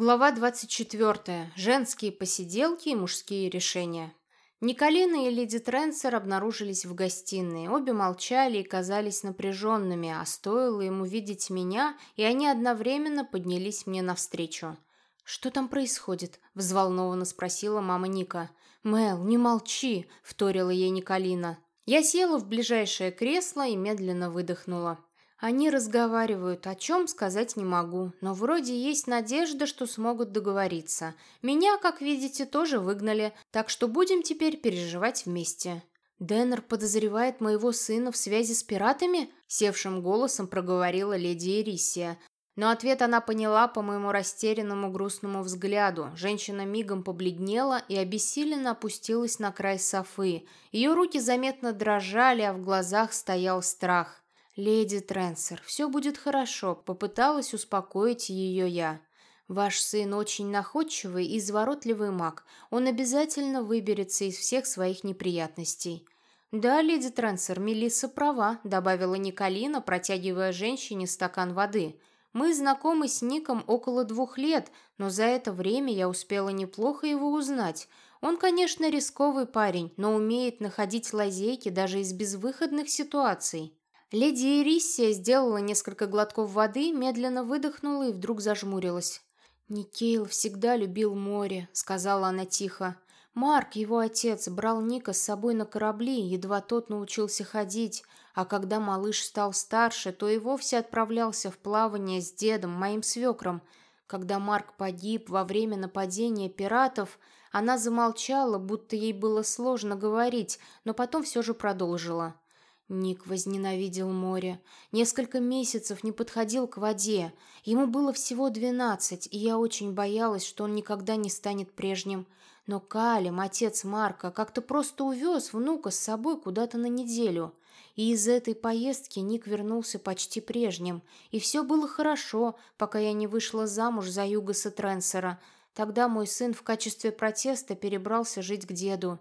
Глава 24. Женские посиделки и мужские решения. Николина и леди Тренсер обнаружились в гостиной. Обе молчали и казались напряженными, а стоило им увидеть меня, и они одновременно поднялись мне навстречу. «Что там происходит?» – взволнованно спросила мама Ника. «Мэл, не молчи!» – вторила ей Николина. Я села в ближайшее кресло и медленно выдохнула. Они разговаривают, о чем сказать не могу, но вроде есть надежда, что смогут договориться. Меня, как видите, тоже выгнали, так что будем теперь переживать вместе. Деннер подозревает моего сына в связи с пиратами? Севшим голосом проговорила леди Эрисия. Но ответ она поняла по моему растерянному грустному взгляду. Женщина мигом побледнела и обессиленно опустилась на край софы. Ее руки заметно дрожали, а в глазах стоял страх. «Леди Тренсер, все будет хорошо», — попыталась успокоить ее я. «Ваш сын очень находчивый и изворотливый маг. Он обязательно выберется из всех своих неприятностей». «Да, леди Тренсер, Мелисса права», — добавила Николина, протягивая женщине стакан воды. «Мы знакомы с Ником около двух лет, но за это время я успела неплохо его узнать. Он, конечно, рисковый парень, но умеет находить лазейки даже из безвыходных ситуаций». Леди Ирисия сделала несколько глотков воды, медленно выдохнула и вдруг зажмурилась. «Никейл всегда любил море», — сказала она тихо. «Марк, его отец, брал Ника с собой на корабли, едва тот научился ходить, а когда малыш стал старше, то и вовсе отправлялся в плавание с дедом, моим свекром. Когда Марк погиб во время нападения пиратов, она замолчала, будто ей было сложно говорить, но потом все же продолжила». Ник возненавидел море. Несколько месяцев не подходил к воде. Ему было всего двенадцать, и я очень боялась, что он никогда не станет прежним. Но Калим, отец Марка, как-то просто увез внука с собой куда-то на неделю. И из этой поездки Ник вернулся почти прежним. И все было хорошо, пока я не вышла замуж за Югаса Тренсера. Тогда мой сын в качестве протеста перебрался жить к деду.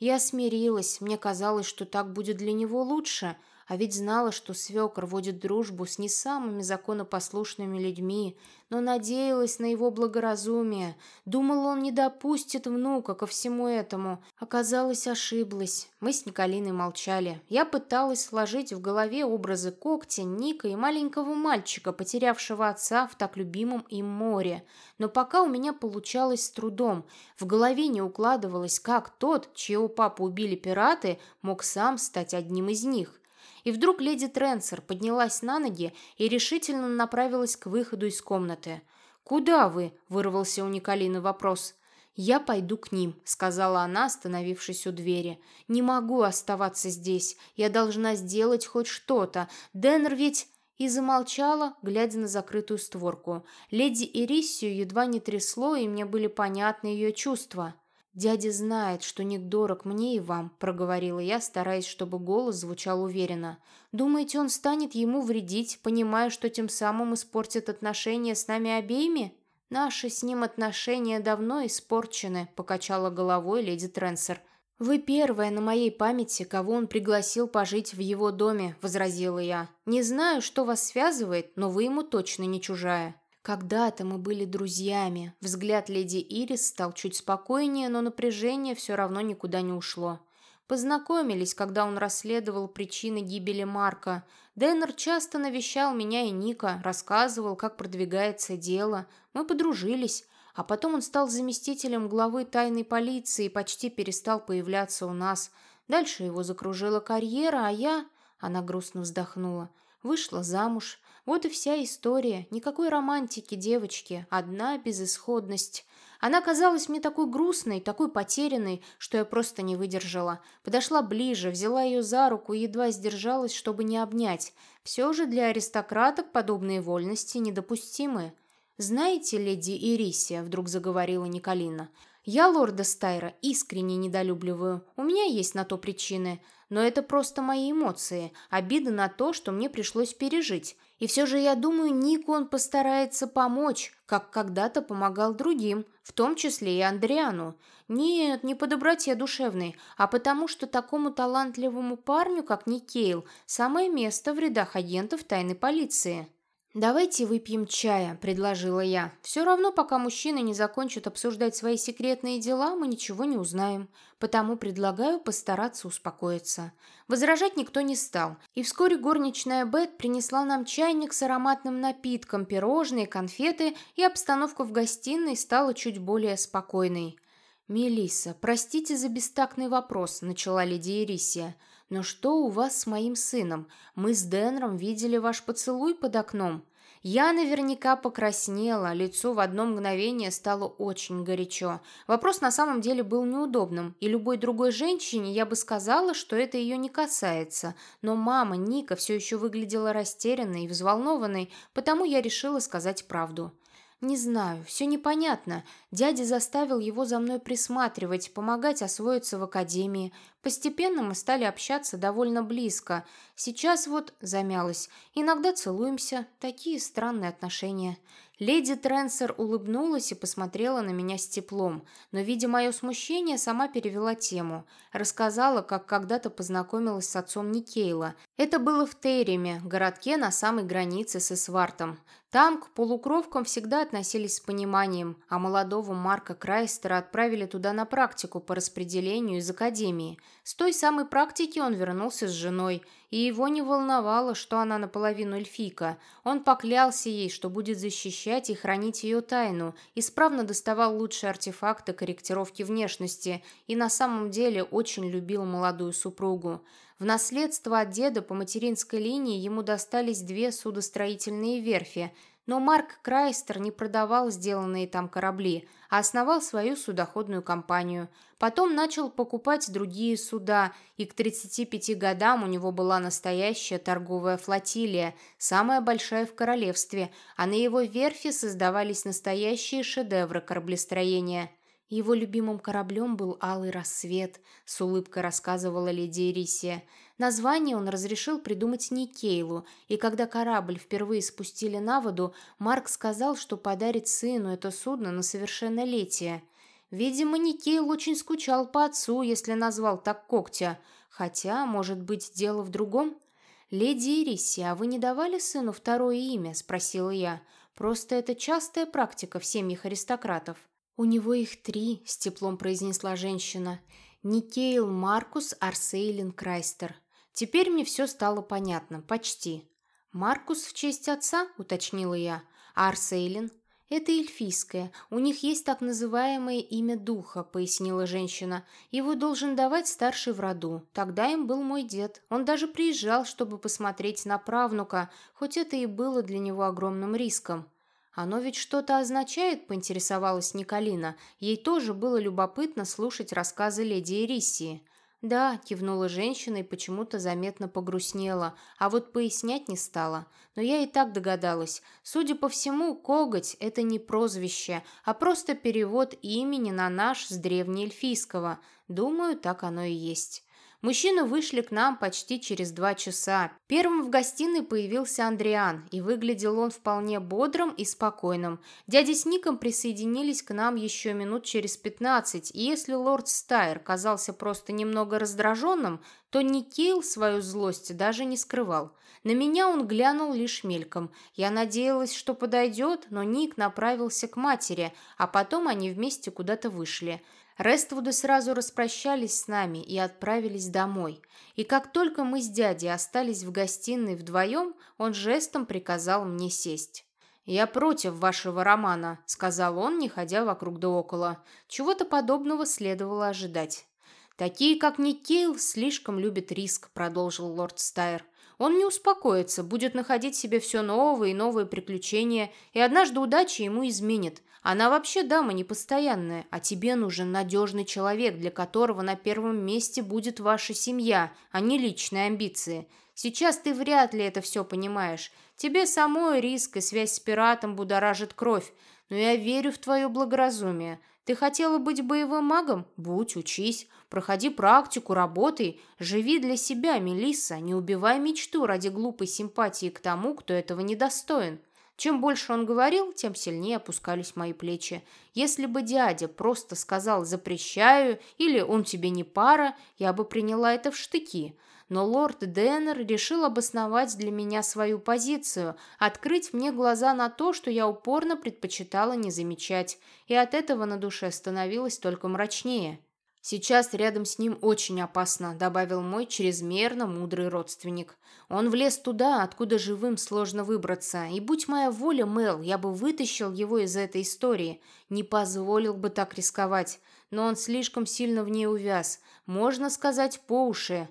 Я смирилась, мне казалось, что так будет для него лучше, а ведь знала, что свекр водит дружбу с не самыми законопослушными людьми, но надеялась на его благоразумие. Думала, он не допустит внука ко всему этому. Оказалось, ошиблась. Мы с Николиной молчали. Я пыталась сложить в голове образы когтя, Ника и маленького мальчика, потерявшего отца в так любимом им море. Но пока у меня получалось с трудом. В голове не укладывалось, как тот, чьего папу убили пираты, мог сам стать одним из них. И вдруг леди Тренсер поднялась на ноги и решительно направилась к выходу из комнаты. «Куда вы?» – вырвался у Николины вопрос. «Я пойду к ним», – сказала она, остановившись у двери. «Не могу оставаться здесь. Я должна сделать хоть что-то. Деннер ведь...» И замолчала, глядя на закрытую створку. Леди Ирисию едва не трясло, и мне были понятны ее чувства. «Дядя знает, что Ник дорог мне и вам», — проговорила я, стараясь, чтобы голос звучал уверенно. «Думаете, он станет ему вредить, понимая, что тем самым испортит отношения с нами обеими?» «Наши с ним отношения давно испорчены», — покачала головой леди Тренсер. «Вы первая на моей памяти, кого он пригласил пожить в его доме», — возразила я. «Не знаю, что вас связывает, но вы ему точно не чужая». Когда-то мы были друзьями. Взгляд леди Ирис стал чуть спокойнее, но напряжение все равно никуда не ушло. Познакомились, когда он расследовал причины гибели Марка. Деннер часто навещал меня и Ника, рассказывал, как продвигается дело. Мы подружились. А потом он стал заместителем главы тайной полиции и почти перестал появляться у нас. Дальше его закружила карьера, а я... Она грустно вздохнула. Вышла замуж. Вот и вся история. Никакой романтики, девочки. Одна безысходность. Она казалась мне такой грустной, такой потерянной, что я просто не выдержала. Подошла ближе, взяла ее за руку и едва сдержалась, чтобы не обнять. Все же для аристократок подобные вольности недопустимы. «Знаете, леди Ирисия», — вдруг заговорила Николина, — «я лорда Стайра искренне недолюбливаю. У меня есть на то причины но это просто мои эмоции, обида на то, что мне пришлось пережить. И все же я думаю, Нику он постарается помочь, как когда-то помогал другим, в том числе и Андриану. Нет, не по доброте душевной, а потому что такому талантливому парню, как Никейл, самое место в рядах агентов тайной полиции. «Давайте выпьем чая», — предложила я. «Все равно, пока мужчины не закончат обсуждать свои секретные дела, мы ничего не узнаем. Потому предлагаю постараться успокоиться». Возражать никто не стал, и вскоре горничная Бет принесла нам чайник с ароматным напитком, пирожные, конфеты, и обстановка в гостиной стала чуть более спокойной. «Мелисса, простите за бестактный вопрос», — начала леди Ирисия. «Но что у вас с моим сыном? Мы с Денром видели ваш поцелуй под окном». Я наверняка покраснела, лицо в одно мгновение стало очень горячо. Вопрос на самом деле был неудобным, и любой другой женщине я бы сказала, что это ее не касается. Но мама Ника все еще выглядела растерянной и взволнованной, потому я решила сказать правду. «Не знаю, все непонятно. Дядя заставил его за мной присматривать, помогать освоиться в академии. Постепенно мы стали общаться довольно близко. Сейчас вот замялась. Иногда целуемся. Такие странные отношения. Леди Тренсер улыбнулась и посмотрела на меня с теплом, но, видя мое смущение, сама перевела тему. Рассказала, как когда-то познакомилась с отцом Никейла. Это было в Терриме, городке на самой границе с Эсвартом. Там к полукровкам всегда относились с пониманием, а молодого Марка Крайстера отправили туда на практику по распределению из академии. С той самой практики он вернулся с женой – и его не волновало, что она наполовину эльфийка. Он поклялся ей, что будет защищать и хранить ее тайну, исправно доставал лучшие артефакты корректировки внешности и на самом деле очень любил молодую супругу. В наследство от деда по материнской линии ему достались две судостроительные верфи – но Марк Крайстер не продавал сделанные там корабли, а основал свою судоходную компанию. Потом начал покупать другие суда, и к 35 годам у него была настоящая торговая флотилия, самая большая в королевстве, а на его верфи создавались настоящие шедевры кораблестроения. Его любимым кораблем был «Алый рассвет», — с улыбкой рассказывала леди Ирисия. Название он разрешил придумать Никейлу, и когда корабль впервые спустили на воду, Марк сказал, что подарит сыну это судно на совершеннолетие. Видимо, Никейл очень скучал по отцу, если назвал так когтя. Хотя, может быть, дело в другом? «Леди Ириси, а вы не давали сыну второе имя?» – спросила я. «Просто это частая практика в семьях аристократов». «У него их три», – с теплом произнесла женщина. «Никейл Маркус Арсейлин Крайстер». Теперь мне все стало понятно, почти. «Маркус в честь отца?» – уточнила я. «А Арсейлин?» «Это эльфийское. У них есть так называемое имя духа», — пояснила женщина. «Его должен давать старший в роду. Тогда им был мой дед. Он даже приезжал, чтобы посмотреть на правнука, хоть это и было для него огромным риском». «Оно ведь что-то означает?» — поинтересовалась Николина. Ей тоже было любопытно слушать рассказы леди Эрисии. «Да», – кивнула женщина и почему-то заметно погрустнела, а вот пояснять не стала. Но я и так догадалась. Судя по всему, коготь – это не прозвище, а просто перевод имени на наш с древнеэльфийского. Думаю, так оно и есть. Мужчины вышли к нам почти через два часа. Первым в гостиной появился Андриан, и выглядел он вполне бодрым и спокойным. Дядя с Ником присоединились к нам еще минут через пятнадцать, и если лорд Стайр казался просто немного раздраженным, то Никейл свою злость даже не скрывал. На меня он глянул лишь мельком. Я надеялась, что подойдет, но Ник направился к матери, а потом они вместе куда-то вышли. Рествуды сразу распрощались с нами и отправились домой. И как только мы с дядей остались в гостиной вдвоем, он жестом приказал мне сесть. «Я против вашего романа», — сказал он, не ходя вокруг да около. Чего-то подобного следовало ожидать. «Такие, как Никейл, слишком любят риск», — продолжил лорд Стайр. «Он не успокоится, будет находить себе все новые и новые приключения, и однажды удача ему изменит. Она вообще дама непостоянная, а тебе нужен надежный человек, для которого на первом месте будет ваша семья, а не личные амбиции. Сейчас ты вряд ли это все понимаешь. Тебе самой риск и связь с пиратом будоражит кровь, но я верю в твое благоразумие. Ты хотела быть боевым магом? Будь, учись. Проходи практику, работай. Живи для себя, Мелисса. Не убивай мечту ради глупой симпатии к тому, кто этого недостоин. Чем больше он говорил, тем сильнее опускались мои плечи. Если бы дядя просто сказал «запрещаю» или «он тебе не пара», я бы приняла это в штыки. но лорд Деннер решил обосновать для меня свою позицию, открыть мне глаза на то, что я упорно предпочитала не замечать, и от этого на душе становилось только мрачнее. «Сейчас рядом с ним очень опасно», — добавил мой чрезмерно мудрый родственник. «Он влез туда, откуда живым сложно выбраться, и будь моя воля, Мел, я бы вытащил его из этой истории, не позволил бы так рисковать, но он слишком сильно в ней увяз, можно сказать, по уши».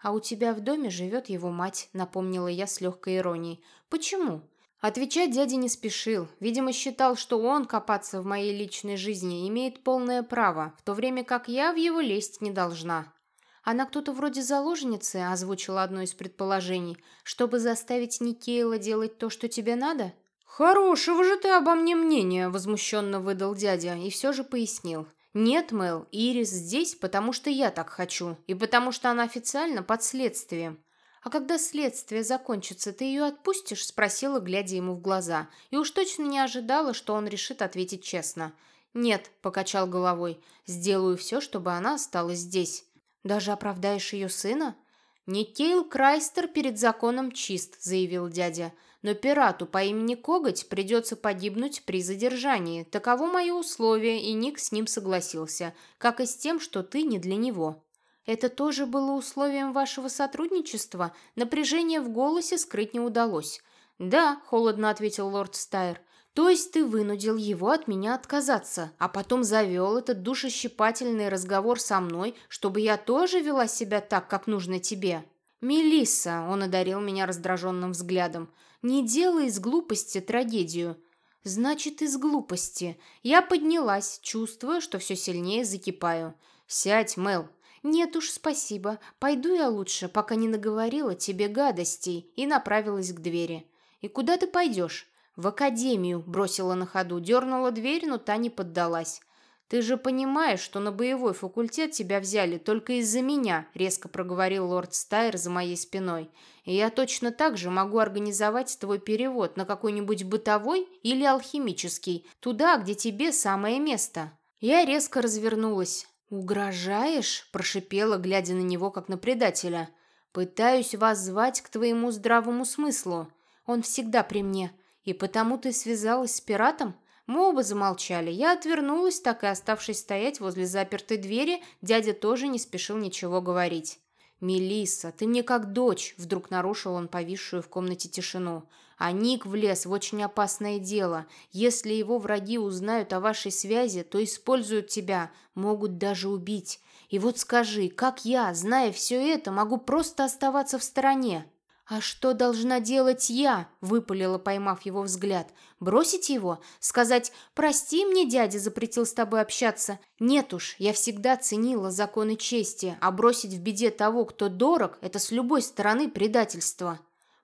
«А у тебя в доме живет его мать», — напомнила я с легкой иронией. «Почему?» Отвечать дядя не спешил. Видимо, считал, что он копаться в моей личной жизни имеет полное право, в то время как я в его лезть не должна. Она кто-то вроде заложницы, озвучила одно из предположений, чтобы заставить Никейла делать то, что тебе надо? «Хорошего же ты обо мне мнения», — возмущенно выдал дядя и все же пояснил. «Нет, Мэл, Ирис здесь, потому что я так хочу, и потому что она официально под следствием. «А когда следствие закончится, ты ее отпустишь?» – спросила, глядя ему в глаза. И уж точно не ожидала, что он решит ответить честно. «Нет», – покачал головой, – «сделаю все, чтобы она осталась здесь». «Даже оправдаешь ее сына?» «Никейл Крайстер перед законом чист», – заявил дядя. «Но пирату по имени Коготь придется погибнуть при задержании. Таково мое условие, и Ник с ним согласился, как и с тем, что ты не для него». Это тоже было условием вашего сотрудничества? Напряжение в голосе скрыть не удалось. Да, холодно ответил лорд Стайр. То есть ты вынудил его от меня отказаться, а потом завел этот душещипательный разговор со мной, чтобы я тоже вела себя так, как нужно тебе. Мелисса, он одарил меня раздраженным взглядом, не делай из глупости трагедию. Значит, из глупости. Я поднялась, чувствуя, что все сильнее закипаю. Сядь, Мел, «Нет уж, спасибо. Пойду я лучше, пока не наговорила тебе гадостей», и направилась к двери. «И куда ты пойдешь?» «В академию», — бросила на ходу, дернула дверь, но та не поддалась. «Ты же понимаешь, что на боевой факультет тебя взяли только из-за меня», — резко проговорил лорд Стайр за моей спиной. «И я точно так же могу организовать твой перевод на какой-нибудь бытовой или алхимический, туда, где тебе самое место». Я резко развернулась. «Угрожаешь?» – прошипела, глядя на него, как на предателя. «Пытаюсь вас звать к твоему здравому смыслу. Он всегда при мне. И потому ты связалась с пиратом?» Мы оба замолчали. Я отвернулась, так и оставшись стоять возле запертой двери, дядя тоже не спешил ничего говорить. Мелисса, ты мне как дочь!» – вдруг нарушил он повисшую в комнате тишину. А Ник влез в очень опасное дело. Если его враги узнают о вашей связи, то используют тебя, могут даже убить. И вот скажи, как я, зная все это, могу просто оставаться в стороне?» «А что должна делать я?» – выпалила, поймав его взгляд. «Бросить его? Сказать «Прости мне, дядя запретил с тобой общаться»? Нет уж, я всегда ценила законы чести, а бросить в беде того, кто дорог – это с любой стороны предательство».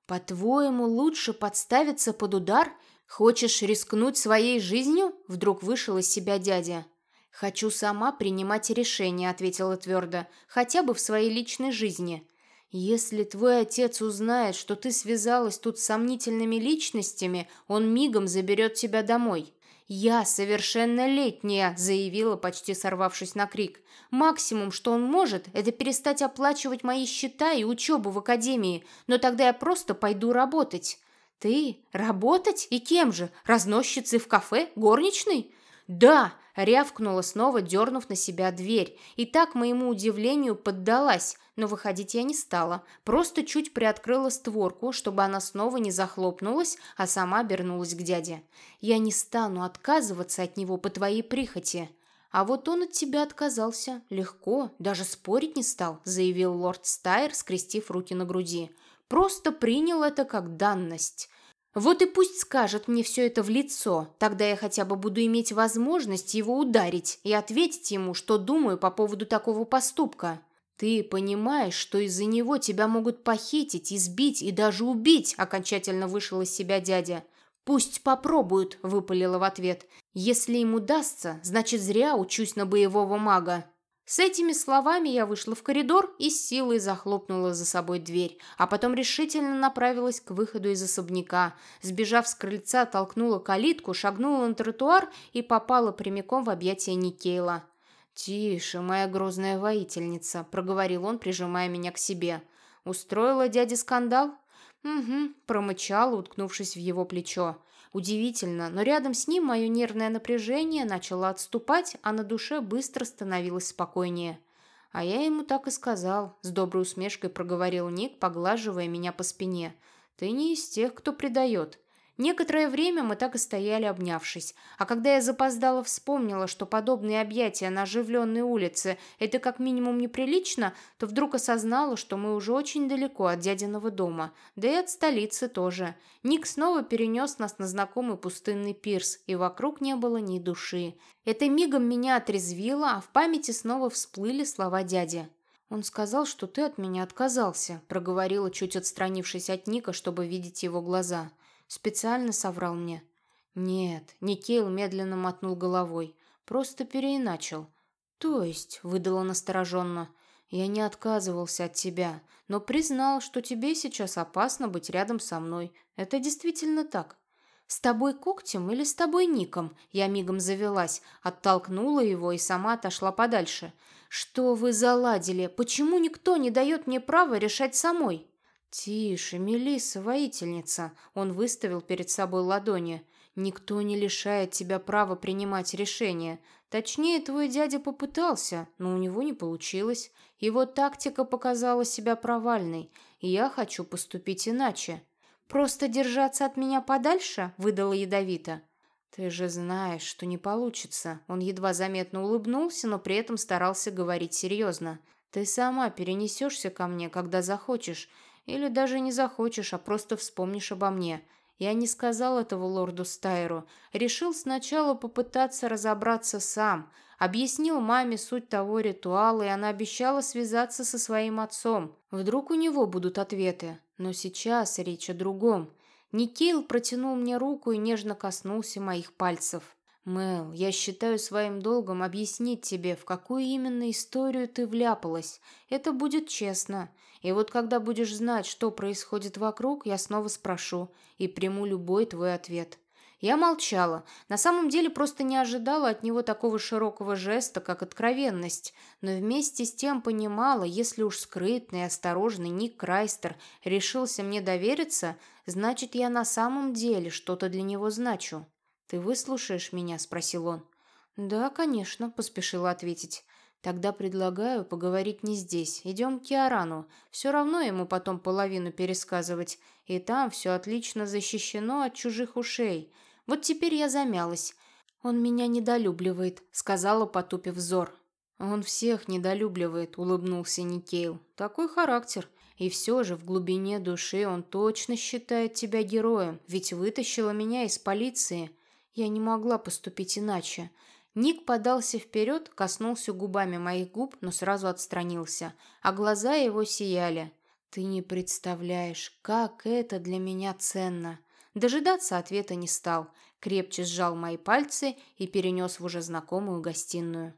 «По-твоему, лучше подставиться под удар? Хочешь рискнуть своей жизнью?» – вдруг вышел из себя дядя. «Хочу сама принимать решения», – ответила твердо, – «хотя бы в своей личной жизни». «Если твой отец узнает, что ты связалась тут с сомнительными личностями, он мигом заберет тебя домой». «Я совершеннолетняя», — заявила, почти сорвавшись на крик. «Максимум, что он может, это перестать оплачивать мои счета и учебу в академии, но тогда я просто пойду работать». «Ты? Работать? И кем же? Разносчицей в кафе? Горничной?» «Да!» — рявкнула снова, дернув на себя дверь. И так, моему удивлению, поддалась, но выходить я не стала. Просто чуть приоткрыла створку, чтобы она снова не захлопнулась, а сама обернулась к дяде. «Я не стану отказываться от него по твоей прихоти». «А вот он от тебя отказался. Легко, даже спорить не стал», — заявил лорд Стайр, скрестив руки на груди. «Просто принял это как данность». Вот и пусть скажет мне все это в лицо, тогда я хотя бы буду иметь возможность его ударить и ответить ему, что думаю по поводу такого поступка. Ты понимаешь, что из-за него тебя могут похитить, избить и даже убить, окончательно вышел из себя дядя. Пусть попробуют, выпалила в ответ. Если им удастся, значит зря учусь на боевого мага. С этими словами я вышла в коридор и с силой захлопнула за собой дверь, а потом решительно направилась к выходу из особняка. Сбежав с крыльца, толкнула калитку, шагнула на тротуар и попала прямиком в объятия Никейла. «Тише, моя грозная воительница», — проговорил он, прижимая меня к себе. Устроила дяде скандал?» «Угу», — промычала, уткнувшись в его плечо. Удивительно, но рядом с ним мое нервное напряжение начало отступать, а на душе быстро становилось спокойнее. А я ему так и сказал, с доброй усмешкой проговорил Ник, поглаживая меня по спине. «Ты не из тех, кто предает. Некоторое время мы так и стояли, обнявшись. А когда я запоздала вспомнила, что подобные объятия на оживленной улице – это как минимум неприлично, то вдруг осознала, что мы уже очень далеко от дядиного дома, да и от столицы тоже. Ник снова перенес нас на знакомый пустынный пирс, и вокруг не было ни души. Это мигом меня отрезвило, а в памяти снова всплыли слова дяди. «Он сказал, что ты от меня отказался», – проговорила, чуть отстранившись от Ника, чтобы видеть его глаза. Специально соврал мне. Нет, Никейл медленно мотнул головой. Просто переиначил. То есть, выдала настороженно, я не отказывался от тебя, но признал, что тебе сейчас опасно быть рядом со мной. Это действительно так. «С тобой когтем или с тобой ником?» Я мигом завелась, оттолкнула его и сама отошла подальше. «Что вы заладили? Почему никто не дает мне права решать самой?» «Тише, Мелисса, воительница!» Он выставил перед собой ладони. «Никто не лишает тебя права принимать решения. Точнее, твой дядя попытался, но у него не получилось. Его тактика показала себя провальной, и я хочу поступить иначе». «Просто держаться от меня подальше?» – выдала ядовито. «Ты же знаешь, что не получится». Он едва заметно улыбнулся, но при этом старался говорить серьезно. «Ты сама перенесешься ко мне, когда захочешь, или даже не захочешь, а просто вспомнишь обо мне. Я не сказал этого лорду Стайру. Решил сначала попытаться разобраться сам. Объяснил маме суть того ритуала, и она обещала связаться со своим отцом. Вдруг у него будут ответы. Но сейчас речь о другом. Никейл протянул мне руку и нежно коснулся моих пальцев. «Мэл, я считаю своим долгом объяснить тебе, в какую именно историю ты вляпалась. Это будет честно. И вот когда будешь знать, что происходит вокруг, я снова спрошу и приму любой твой ответ». Я молчала. На самом деле просто не ожидала от него такого широкого жеста, как откровенность, но вместе с тем понимала, если уж скрытный и осторожный Ник Крайстер решился мне довериться, значит, я на самом деле что-то для него значу. «Ты выслушаешь меня?» – спросил он. «Да, конечно», – поспешила ответить. «Тогда предлагаю поговорить не здесь. Идем к Киарану. Все равно ему потом половину пересказывать. И там все отлично защищено от чужих ушей. Вот теперь я замялась. Он меня недолюбливает», – сказала, потупив взор. «Он всех недолюбливает», – улыбнулся Никейл. «Такой характер. И все же в глубине души он точно считает тебя героем, ведь вытащила меня из полиции». Я не могла поступить иначе. Ник подался вперед, коснулся губами моих губ, но сразу отстранился, а глаза его сияли. «Ты не представляешь, как это для меня ценно!» Дожидаться ответа не стал, крепче сжал мои пальцы и перенес в уже знакомую гостиную.